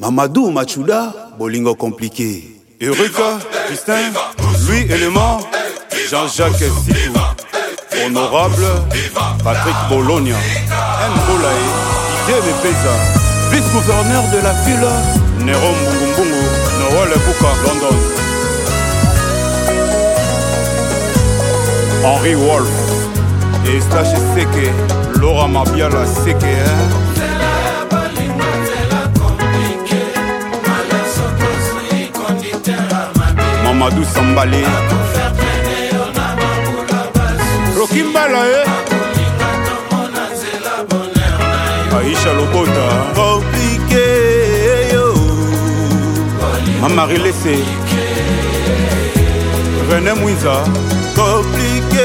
Mamadou Machouda, Bolingo compliqué. Eureka, Justin, Louis Élément, Jean-Jacques Sitou, Honorable, Patrick Bologna, Mbolae, Idebe Pesa, vice-gouverneur de la ville, Nero Mbungumbungu, Noël Bouka, London. Henri Wolf, Estache Seke, Laura Mabiala Seke, hein. Mamadou Sambale Rokimbala eh Aisha Lobota Compliqué yo Mamari laissé René Mouiza Compliqué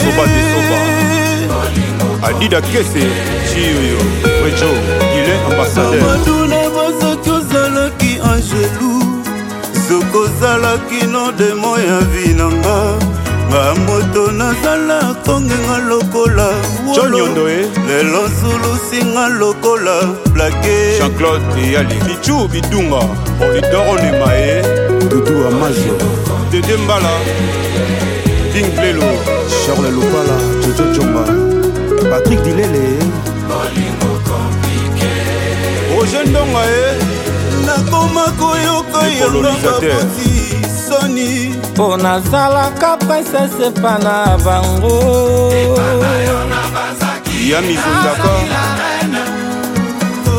Soba de Soba Adida Kese Chiyo Frejo Il est ambassadeur kino demo ya vi na nga nga moto nazala kongenga lokola wolo eh? lelo nsulusinga lokola blake jean-claude eyali bicu bidunga polidoro nema ye eh? dudu amajo dede mbala dinglelo charles lopala jojo conga patrik dilele eh? roger ndonga ye eh? nakoma koyoka yangakoti soni mpo nazalaka mpasi esepa na bango ya mizundaka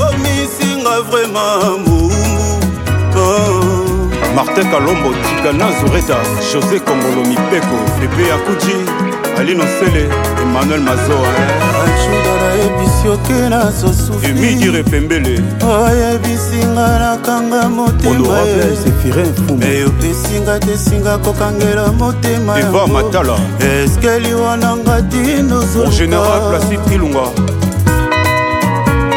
omisinga oh, vraimen moumbu oh. martin kalombo tikana zureta josé kongolo mipeko pepe ya kuji alinocele emmanuel mazoa eh. oyebisi oke nazosufiemidi repembele oyebisinga nakanga motemaeyopesinga eh, tesinga kokangela motema eva matala eske liwananga tinozongénéral placide kilunga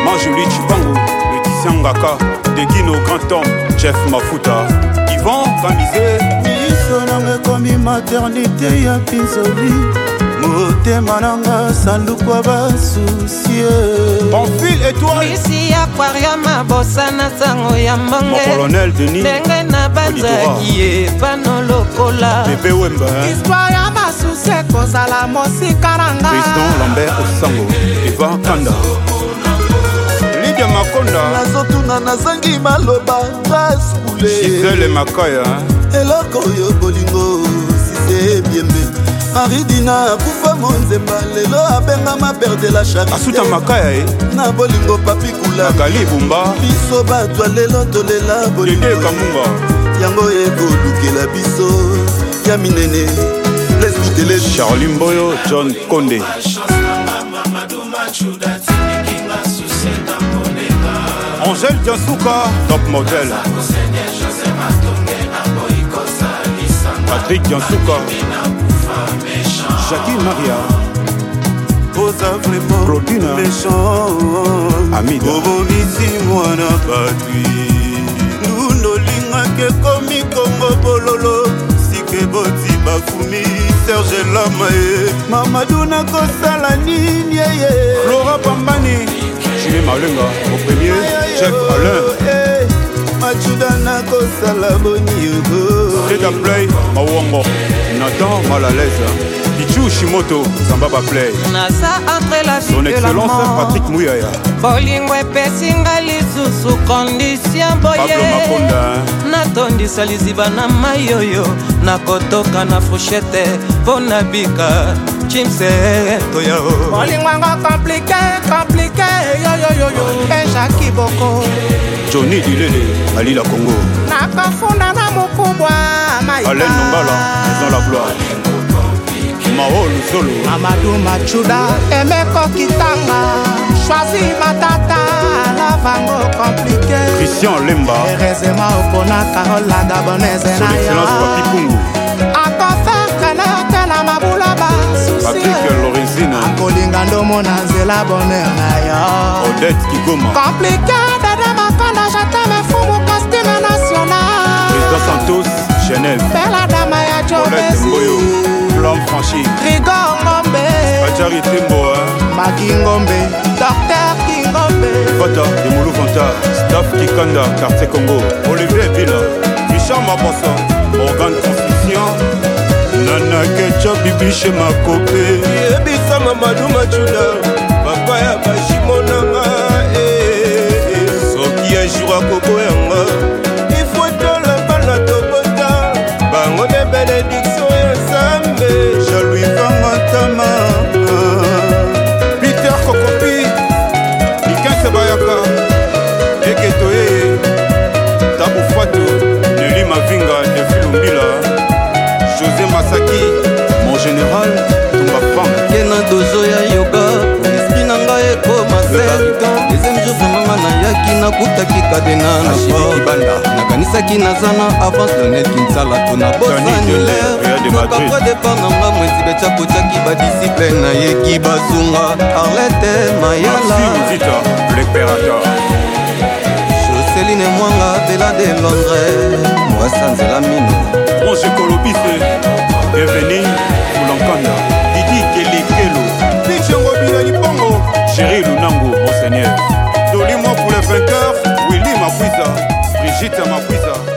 majoli cipango letisia ngaka degino grand homme chef mafuta ivan kamize miso nanga ekomi maternité ya pinzoli motema nanga sanduku basusie eh. bonfil etoilesi aquarium abosa na sango ya mbonge ndenge na banzaki epano lokola histoire ya basusi ekozala mosika na ngai nazotuna nazangi maloba rasule eloko oyo bolingo sisebiembe aridina akufa monzemba lelo abengama perdela chaasuta makaya e na bolingo papi kulakali bumba biso bato alelo tolela bolingoekamunga yango ekolukela biso ya minene lesbutele charli mboyo john konde angèle diasuka top model patrick diasuka jacqui maria oza vraiment rodina méchant amida obomisi mwana patwi ndundolingaki ekomi kongo bololo sike boti bafumi serge lama ye mamadu nakosala nini eye lora pambani jule malenga au premier jacques oh, alain eh. machuda nakosala boni yogo tetaplay mawongo Jonathan Malalaise Pichu Shimoto Zamba Baplay naza entre la vie son excellence Patrick Mouyaya bolingo epesi nga lisusu kondisio boye natondisa liziba na mai oyo nakotoka na fushete mpo nabika chimsetoyao bolingwango komplike komplike yoyoyoyo oh. ejaki boko joni dilele alila congo nakafunda na mokubwa maalain nongala maison la gloire mao lusolo amadu machuda emeko kitanga shwazi matata lavango komplike christian lemba erezema oponaka olanda bonese na yoexcellencepapipungu akofakanaka na mabula basusi akolinga ndomona nzela boner na yo odet kigoma komplike Vata Demulu Vanta Staff Kikanda Quartier Congo Olivier Villa Richard Mabosso Morgan Construction Nana Ketchup Bibiche Makope Yebisanga Maduma Junior Kinga depuis Lumbila José Masaki mon général Tumba Pan ye na dozo ya yoga esprit na ngai ekoma selka deuxième jour mama nayaki nakutaki kadena naibanda nakanisaki naza na avance donel kinsala to na bosanilekakwa depart na nga mwesi becakotaki badisiple nayeki bazunga arlete mayala de londres mwasa nzela mino onze kolobise deveni mulankanda didi kelekelo bitiongo bilali mpongo sheri lunango monseigneur dolimo pour le vainqueur willi makwisa brigite makwisa